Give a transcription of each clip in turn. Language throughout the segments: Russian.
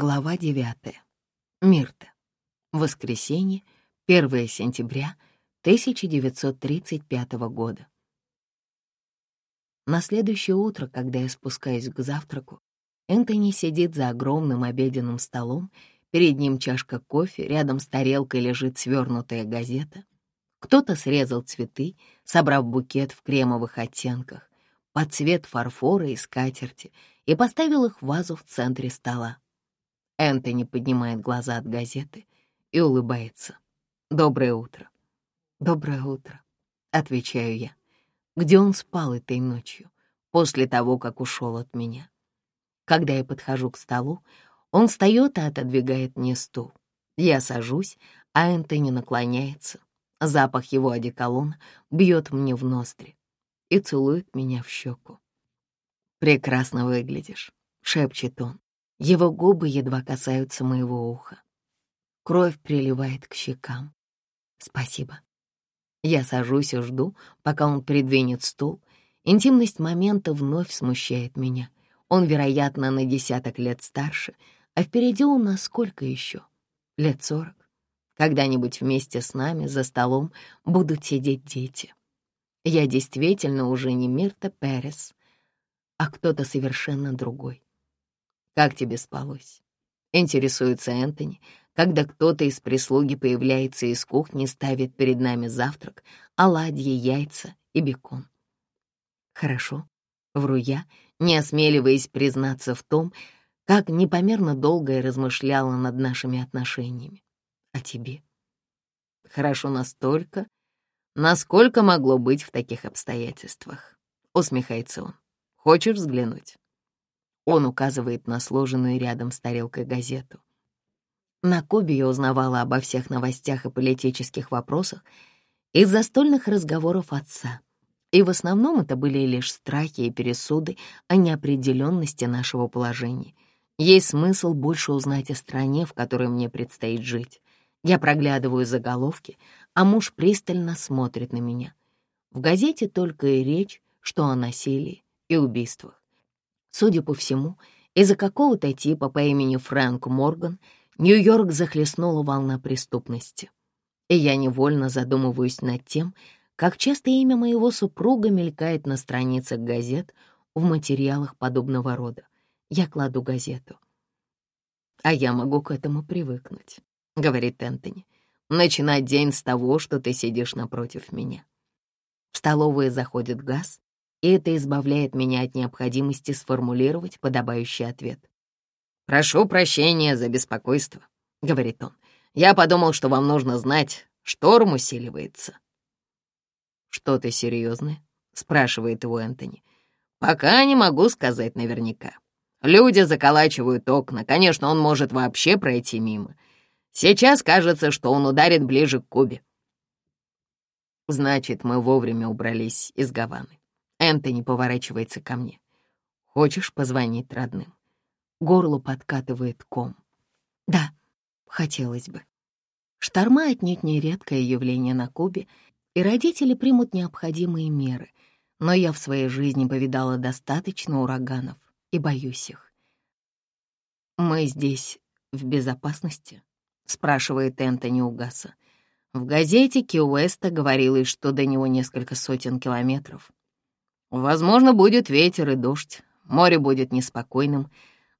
Глава 9. Мирта. Воскресенье, 1 сентября 1935 года. На следующее утро, когда я спускаюсь к завтраку, Энтони сидит за огромным обеденным столом, перед ним чашка кофе, рядом с тарелкой лежит свернутая газета. Кто-то срезал цветы, собрав букет в кремовых оттенках, под цвет фарфора и скатерти, и поставил их в вазу в центре стола. Энтони поднимает глаза от газеты и улыбается. «Доброе утро». «Доброе утро», — отвечаю я. «Где он спал этой ночью, после того, как ушел от меня?» Когда я подхожу к столу, он встает и отодвигает мне стул. Я сажусь, а Энтони наклоняется. Запах его одеколона бьет мне в ноздри и целует меня в щеку. «Прекрасно выглядишь», — шепчет он. Его губы едва касаются моего уха. Кровь приливает к щекам. Спасибо. Я сажусь и жду, пока он придвинет стул. Интимность момента вновь смущает меня. Он, вероятно, на десяток лет старше, а впереди у нас сколько еще? Лет сорок. Когда-нибудь вместе с нами за столом будут сидеть дети. Я действительно уже не Мирта Перес, а кто-то совершенно другой. «Как тебе спалось?» — интересуется Энтони, когда кто-то из прислуги появляется из кухни ставит перед нами завтрак, оладьи, яйца и бекон. «Хорошо», — вру я, не осмеливаясь признаться в том, как непомерно долго я размышляла над нашими отношениями. А тебе? Хорошо настолько, насколько могло быть в таких обстоятельствах. Усмехается он. Хочешь взглянуть? Он указывает на сложенную рядом с тарелкой газету. На Кубе я узнавала обо всех новостях и политических вопросах из застольных разговоров отца. И в основном это были лишь страхи и пересуды о неопределенности нашего положения. Есть смысл больше узнать о стране, в которой мне предстоит жить. Я проглядываю заголовки, а муж пристально смотрит на меня. В газете только и речь, что о насилии и убийствах. Судя по всему, из-за какого-то типа по имени Фрэнк Морган Нью-Йорк захлестнула волна преступности. И я невольно задумываюсь над тем, как часто имя моего супруга мелькает на страницах газет в материалах подобного рода. Я кладу газету. «А я могу к этому привыкнуть», — говорит Энтони. «Начинать день с того, что ты сидишь напротив меня». В столовую заходит газ, и это избавляет меня от необходимости сформулировать подобающий ответ. «Прошу прощения за беспокойство», — говорит он. «Я подумал, что вам нужно знать, шторм усиливается». «Что ты серьезное?» — спрашивает его Энтони. «Пока не могу сказать наверняка. Люди заколачивают окна. Конечно, он может вообще пройти мимо. Сейчас кажется, что он ударит ближе к Кубе». Значит, мы вовремя убрались из Гаваны. Энтони поворачивается ко мне. «Хочешь позвонить родным?» Горло подкатывает ком. «Да, хотелось бы». Шторма отнюдь не редкое явление на Кубе, и родители примут необходимые меры, но я в своей жизни повидала достаточно ураганов и боюсь их. «Мы здесь в безопасности?» — спрашивает Энтони Угаса. В газете Ки-Уэста говорилось, что до него несколько сотен километров. Возможно, будет ветер и дождь, море будет неспокойным,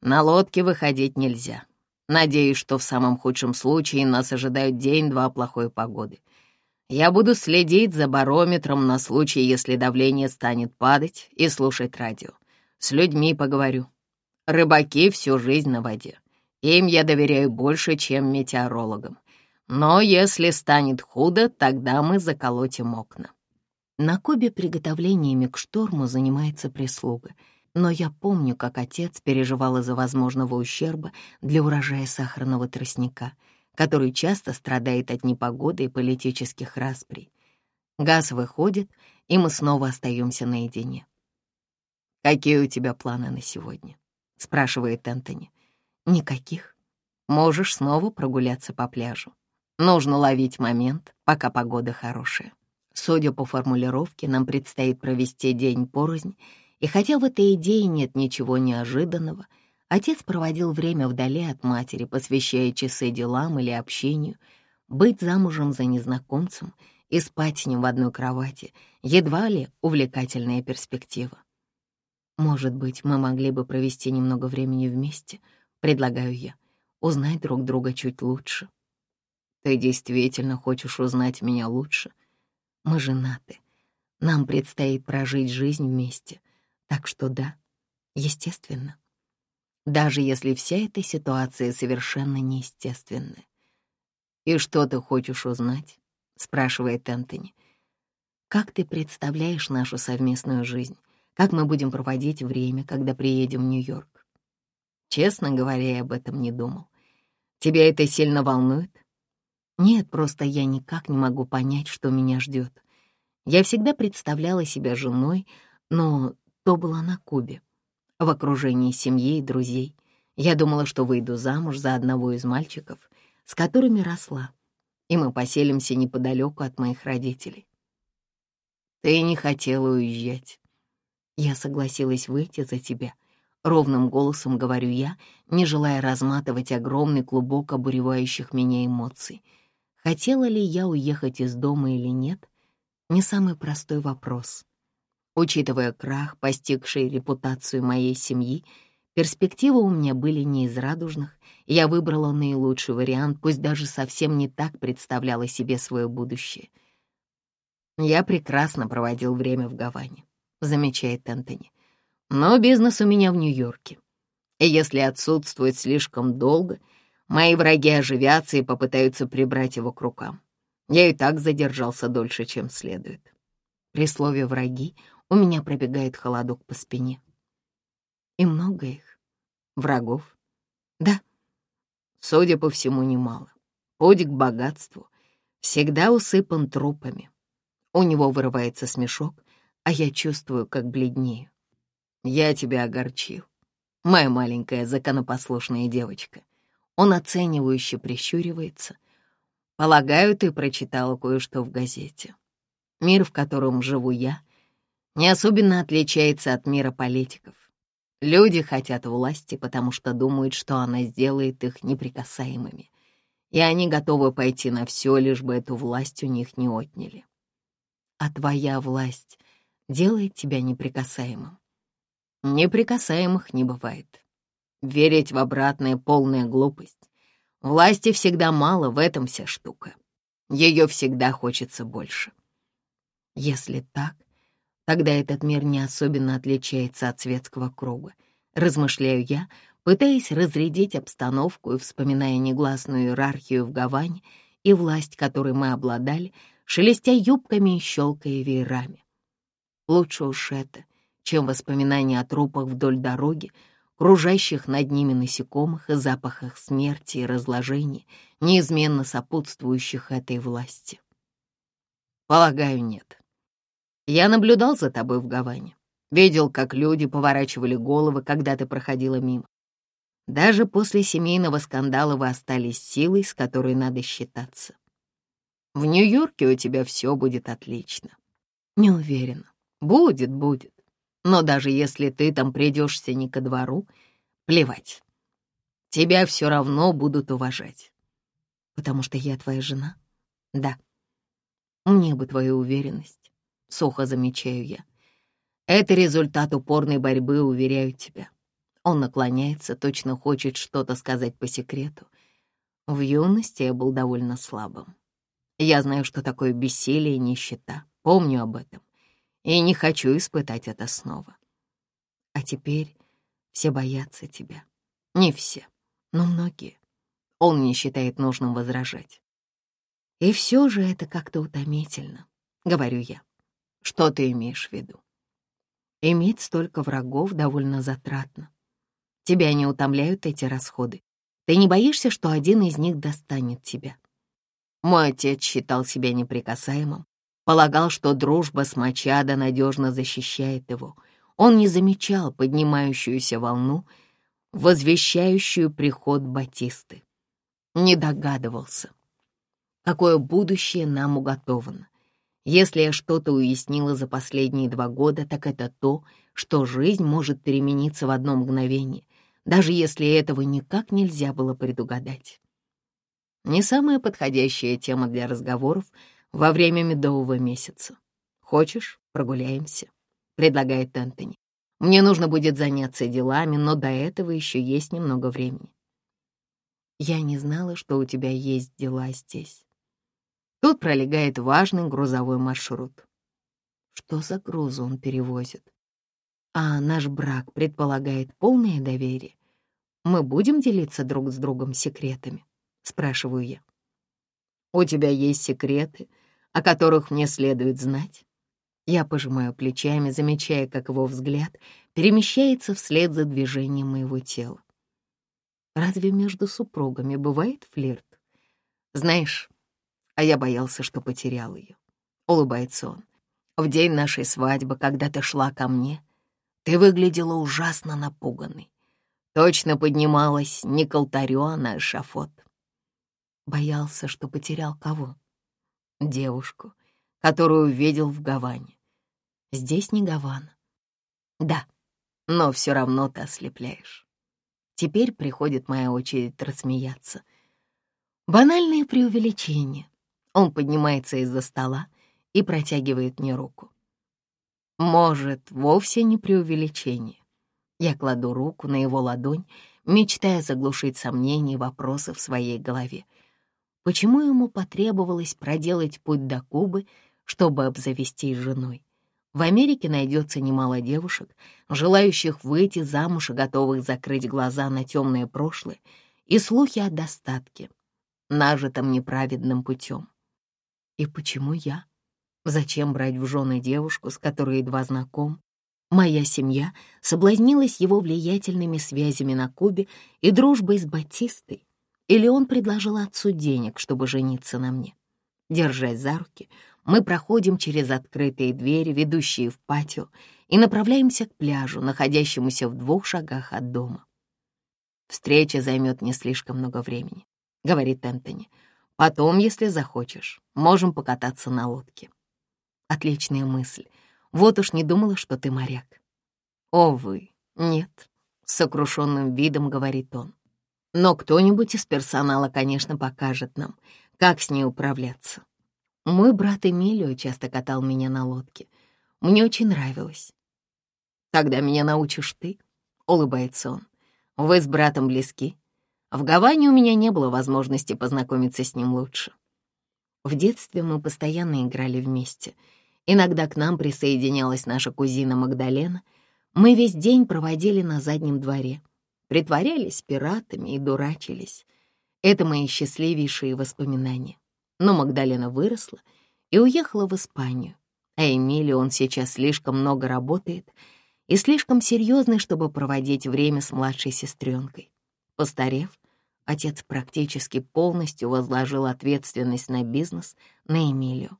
на лодке выходить нельзя. Надеюсь, что в самом худшем случае нас ожидают день-два плохой погоды. Я буду следить за барометром на случай, если давление станет падать, и слушать радио. С людьми поговорю. Рыбаки всю жизнь на воде. Им я доверяю больше, чем метеорологам. Но если станет худо, тогда мы заколотим окна. На Кубе приготовлениями к шторму занимается прислуга, но я помню, как отец переживал из-за возможного ущерба для урожая сахарного тростника, который часто страдает от непогоды и политических расприй. Газ выходит, и мы снова остаемся наедине. «Какие у тебя планы на сегодня?» — спрашивает Энтони. «Никаких. Можешь снова прогуляться по пляжу. Нужно ловить момент, пока погода хорошая». Судя по формулировке, нам предстоит провести день порознь, и хотя в этой идее нет ничего неожиданного, Отец проводил время вдали от матери, посвящая часы делам или общению. Быть замужем за незнакомцем и спать с ним в одной кровати — едва ли увлекательная перспектива. Может быть, мы могли бы провести немного времени вместе, предлагаю я, узнать друг друга чуть лучше. Ты действительно хочешь узнать меня лучше? Мы женаты. Нам предстоит прожить жизнь вместе. Так что да, естественно. Даже если вся эта ситуация совершенно неестественная. «И что ты хочешь узнать?» — спрашивает Энтони. «Как ты представляешь нашу совместную жизнь? Как мы будем проводить время, когда приедем в Нью-Йорк?» Честно говоря, я об этом не думал. Тебя это сильно волнует? Нет, просто я никак не могу понять, что меня ждет. Я всегда представляла себя женой, но то была на Кубе, в окружении семьи и друзей. Я думала, что выйду замуж за одного из мальчиков, с которыми росла, и мы поселимся неподалеку от моих родителей. Ты не хотела уезжать. Я согласилась выйти за тебя. Ровным голосом говорю я, не желая разматывать огромный клубок обуревающих меня эмоций — Хотела ли я уехать из дома или нет, не самый простой вопрос. Учитывая крах, постигший репутацию моей семьи, перспективы у меня были не из радужных, я выбрала наилучший вариант, пусть даже совсем не так представляла себе свое будущее. «Я прекрасно проводил время в Гаване», — замечает Энтони. «Но бизнес у меня в Нью-Йорке. И если отсутствует слишком долго — Мои враги оживятся и попытаются прибрать его к рукам. Я и так задержался дольше, чем следует. При слове «враги» у меня пробегает холодок по спине. И много их. Врагов? Да. Судя по всему, немало. Путь к богатству всегда усыпан трупами. У него вырывается смешок, а я чувствую, как бледнею. Я тебя огорчил, моя маленькая законопослушная девочка. Он оценивающе прищуривается. Полагаю, ты прочитала кое-что в газете. Мир, в котором живу я, не особенно отличается от мира политиков. Люди хотят власти, потому что думают, что она сделает их неприкасаемыми, и они готовы пойти на все, лишь бы эту власть у них не отняли. А твоя власть делает тебя неприкасаемым. Неприкасаемых не бывает. Верить в обратное — полная глупость. Власти всегда мало, в этом вся штука. Ее всегда хочется больше. Если так, тогда этот мир не особенно отличается от светского круга. Размышляю я, пытаясь разрядить обстановку и вспоминая негласную иерархию в Гаване и власть, которой мы обладали, шелестя юбками и щелкая веерами. Лучше уж это, чем воспоминания о трупах вдоль дороги, кружащих над ними насекомых и запахах смерти и разложения, неизменно сопутствующих этой власти. Полагаю, нет. Я наблюдал за тобой в Гаване. Видел, как люди поворачивали головы, когда ты проходила мимо. Даже после семейного скандала вы остались силой, с которой надо считаться. В Нью-Йорке у тебя все будет отлично. Не уверена. Будет, будет. Но даже если ты там придешься не ко двору, плевать. Тебя все равно будут уважать. Потому что я твоя жена? Да. Мне бы твою уверенность, сухо замечаю я. Это результат упорной борьбы, уверяю тебя. Он наклоняется, точно хочет что-то сказать по секрету. В юности я был довольно слабым. Я знаю, что такое бессилие и нищета. Помню об этом и не хочу испытать это снова. А теперь все боятся тебя. Не все, но многие. Он не считает нужным возражать. И все же это как-то утомительно, говорю я. Что ты имеешь в виду? Иметь столько врагов довольно затратно. Тебя не утомляют эти расходы. Ты не боишься, что один из них достанет тебя? Мой отец считал себя неприкасаемым, Полагал, что дружба с Мачадо надежно защищает его. Он не замечал поднимающуюся волну, возвещающую приход Батисты. Не догадывался, какое будущее нам уготовано. Если я что-то уяснила за последние два года, так это то, что жизнь может перемениться в одно мгновение, даже если этого никак нельзя было предугадать. Не самая подходящая тема для разговоров во время медового месяца. «Хочешь, прогуляемся?» — предлагает Энтони. «Мне нужно будет заняться делами, но до этого еще есть немного времени». «Я не знала, что у тебя есть дела здесь». Тут пролегает важный грузовой маршрут. Что за грузы он перевозит? А наш брак предполагает полное доверие. Мы будем делиться друг с другом секретами? Спрашиваю я. У тебя есть секреты, о которых мне следует знать? Я пожимаю плечами, замечая, как его взгляд перемещается вслед за движением моего тела. Разве между супругами бывает флирт? Знаешь, а я боялся, что потерял ее. Улыбается он. В день нашей свадьбы, когда ты шла ко мне, ты выглядела ужасно напуганной. Точно поднималась не к а на. Боялся, что потерял кого? Девушку, которую видел в Гаване. Здесь не Гавана. Да, но все равно ты ослепляешь. Теперь приходит моя очередь рассмеяться. Банальное преувеличение. Он поднимается из-за стола и протягивает мне руку. Может, вовсе не преувеличение. Я кладу руку на его ладонь, мечтая заглушить сомнения и вопросы в своей голове. Почему ему потребовалось проделать путь до Кубы, чтобы обзавестись женой? В Америке найдется немало девушек, желающих выйти замуж и готовых закрыть глаза на темное прошлое и слухи о достатке, нажитом неправедным путем. И почему я? Зачем брать в жены девушку, с которой едва знаком, Моя семья соблазнилась его влиятельными связями на Кубе и дружбой с Батистой, или он предложил отцу денег, чтобы жениться на мне. Держась за руки, мы проходим через открытые двери, ведущие в патио, и направляемся к пляжу, находящемуся в двух шагах от дома. «Встреча займет не слишком много времени», — говорит Энтони. «Потом, если захочешь, можем покататься на лодке». Отличная мысль — вот уж не думала, что ты моряк. О, вы, нет, сокрушенным видом говорит он. Но кто-нибудь из персонала, конечно, покажет нам, как с ней управляться. Мой брат Эмилио часто катал меня на лодке. Мне очень нравилось. Тогда меня научишь ты, улыбается он. Вы с братом близки. В Гаване у меня не было возможности познакомиться с ним лучше. В детстве мы постоянно играли вместе — Иногда к нам присоединялась наша кузина Магдалена. Мы весь день проводили на заднем дворе, притворялись пиратами и дурачились. Это мои счастливейшие воспоминания. Но Магдалена выросла и уехала в Испанию, а Эмили он сейчас слишком много работает и слишком серьезный, чтобы проводить время с младшей сестренкой. Постарев, отец практически полностью возложил ответственность на бизнес на Эмилию.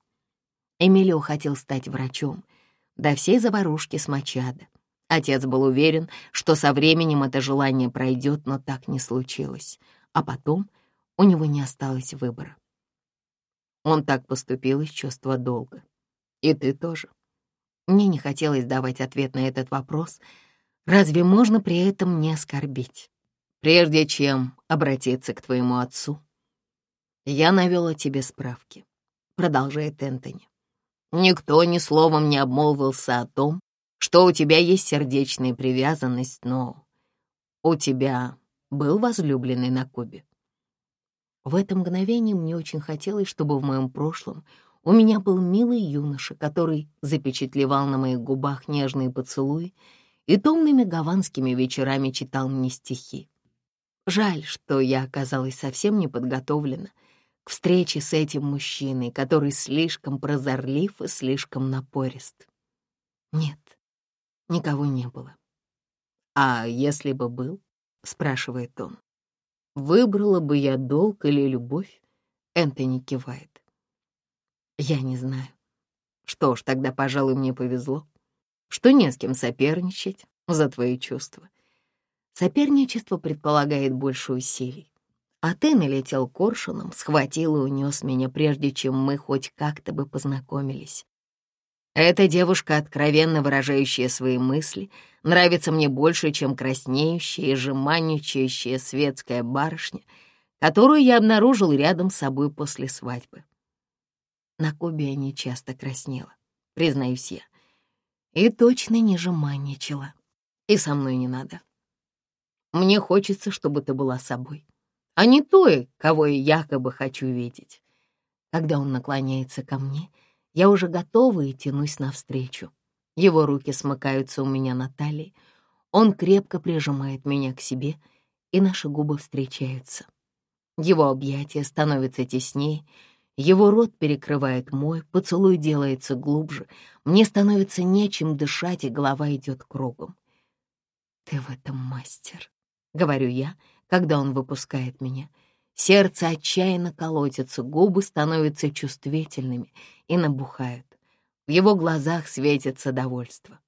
Эмилио хотел стать врачом, до всей заварушки с Мачадо. Отец был уверен, что со временем это желание пройдет, но так не случилось. А потом у него не осталось выбора. Он так поступил из чувства долга. И ты тоже. Мне не хотелось давать ответ на этот вопрос. Разве можно при этом не оскорбить? Прежде чем обратиться к твоему отцу, я навел о тебе справки, продолжает Энтони. Никто ни словом не обмолвился о том, что у тебя есть сердечная привязанность, но у тебя был возлюбленный на Кубе. В это мгновение мне очень хотелось, чтобы в моем прошлом у меня был милый юноша, который запечатлевал на моих губах нежные поцелуи и томными гаванскими вечерами читал мне стихи. Жаль, что я оказалась совсем не подготовлена — к встрече с этим мужчиной, который слишком прозорлив и слишком напорист. Нет, никого не было. «А если бы был?» — спрашивает он. «Выбрала бы я долг или любовь?» Энтони кивает. «Я не знаю. Что ж, тогда, пожалуй, мне повезло, что не с кем соперничать за твои чувства. Соперничество предполагает больше усилий. А ты налетел коршуном, схватил и унес меня, прежде чем мы хоть как-то бы познакомились. Эта девушка, откровенно выражающая свои мысли, нравится мне больше, чем краснеющая и жеманничающая светская барышня, которую я обнаружил рядом с собой после свадьбы. На Кубе я не часто краснела, признаюсь я, и точно не жеманничала. И со мной не надо. Мне хочется, чтобы ты была собой, а не той, кого я якобы хочу видеть. Когда он наклоняется ко мне, я уже готова и тянусь навстречу. Его руки смыкаются у меня на талии, он крепко прижимает меня к себе, и наши губы встречаются. Его объятия становятся теснее, его рот перекрывает мой, поцелуй делается глубже, мне становится нечем дышать, и голова идет кругом. «Ты в этом мастер», — говорю я, когда он выпускает меня. Сердце отчаянно колотится, губы становятся чувствительными и набухают. В его глазах светится довольство.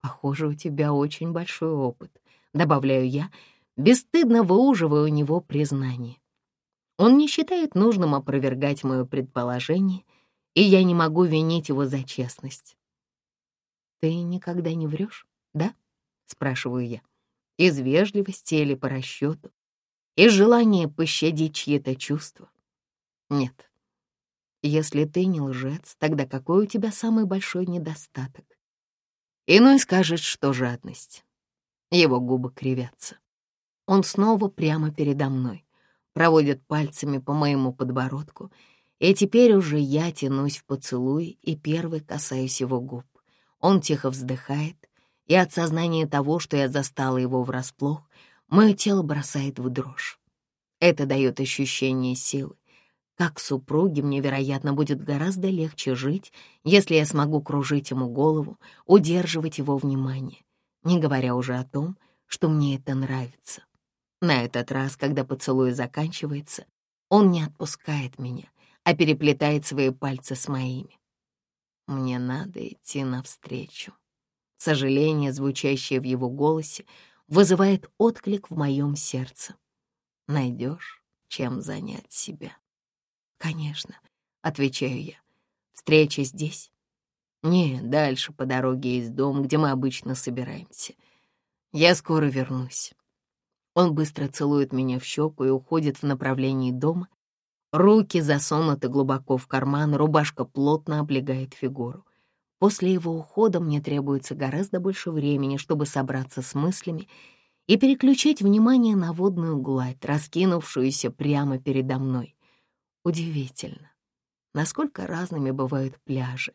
«Похоже, у тебя очень большой опыт», — добавляю я, бесстыдно выуживая у него признание. Он не считает нужным опровергать мое предположение, и я не могу винить его за честность. «Ты никогда не врешь, да?» — спрашиваю я. Из вежливости или по расчету? Из желания пощадить чьи-то чувства? Нет. Если ты не лжец, тогда какой у тебя самый большой недостаток? Иной скажет, что жадность. Его губы кривятся. Он снова прямо передо мной, проводит пальцами по моему подбородку, и теперь уже я тянусь в поцелуй и первый касаюсь его губ. Он тихо вздыхает, и от сознания того, что я застала его врасплох, мое тело бросает в дрожь. Это дает ощущение силы. Как супруге мне, вероятно, будет гораздо легче жить, если я смогу кружить ему голову, удерживать его внимание, не говоря уже о том, что мне это нравится. На этот раз, когда поцелуй заканчивается, он не отпускает меня, а переплетает свои пальцы с моими. Мне надо идти навстречу. Сожаление, звучащее в его голосе, вызывает отклик в моем сердце. Найдешь, чем занять себя. Конечно, отвечаю я. Встреча здесь? Не, дальше по дороге из дома, где мы обычно собираемся. Я скоро вернусь. Он быстро целует меня в щеку и уходит в направлении дома. Руки засунуты глубоко в карман, рубашка плотно облегает фигуру. После его ухода мне требуется гораздо больше времени, чтобы собраться с мыслями и переключить внимание на водную гладь, раскинувшуюся прямо передо мной. Удивительно, насколько разными бывают пляжи,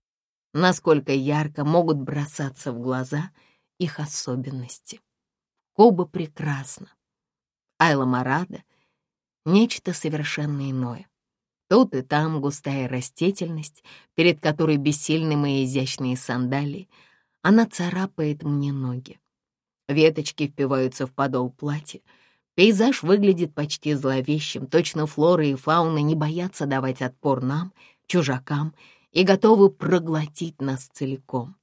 насколько ярко могут бросаться в глаза их особенности. Куба прекрасна. Айла Марада — нечто совершенно иное. Тут и там густая растительность, перед которой бессильны мои изящные сандалии. Она царапает мне ноги. Веточки впиваются в подол платья. Пейзаж выглядит почти зловещим. Точно флора и фауна не боятся давать отпор нам, чужакам, и готовы проглотить нас целиком.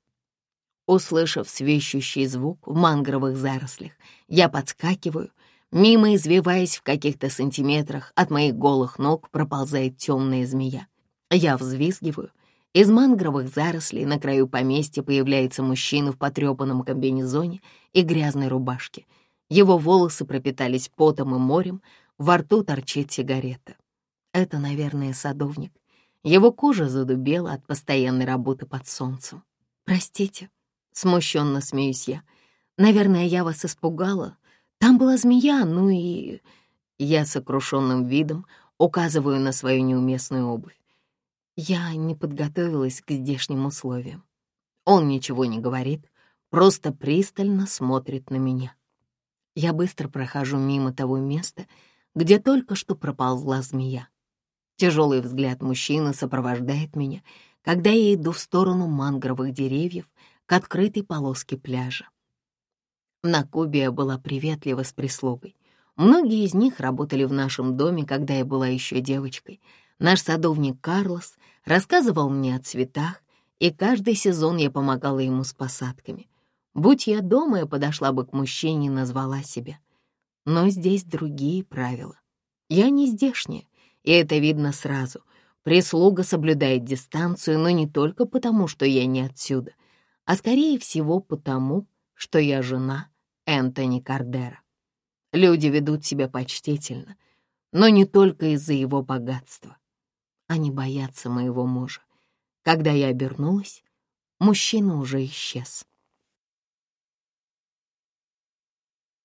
Услышав свищущий звук в мангровых зарослях, я подскакиваю — Мимо, извиваясь в каких-то сантиметрах, от моих голых ног проползает темная змея. Я взвизгиваю. Из мангровых зарослей на краю поместья появляется мужчина в потрепанном комбинезоне и грязной рубашке. Его волосы пропитались потом и морем, во рту торчит сигарета. Это, наверное, садовник. Его кожа задубела от постоянной работы под солнцем. «Простите», — смущенно смеюсь я. «Наверное, я вас испугала, там была змея, ну и... Я сокрушенным видом указываю на свою неуместную обувь. Я не подготовилась к здешним условиям. Он ничего не говорит, просто пристально смотрит на меня. Я быстро прохожу мимо того места, где только что проползла змея. Тяжелый взгляд мужчины сопровождает меня, когда я иду в сторону мангровых деревьев к открытой полоске пляжа. На Кубе я была приветлива с прислугой. Многие из них работали в нашем доме, когда я была еще девочкой. Наш садовник Карлос рассказывал мне о цветах, и каждый сезон я помогала ему с посадками. Будь я дома, я подошла бы к мужчине и назвала себя. Но здесь другие правила. Я не здешняя, и это видно сразу. Прислуга соблюдает дистанцию, но не только потому, что я не отсюда, а скорее всего потому, что я жена Энтони Кардера. Люди ведут себя почтительно, но не только из-за его богатства. Они боятся моего мужа. Когда я обернулась, мужчина уже исчез.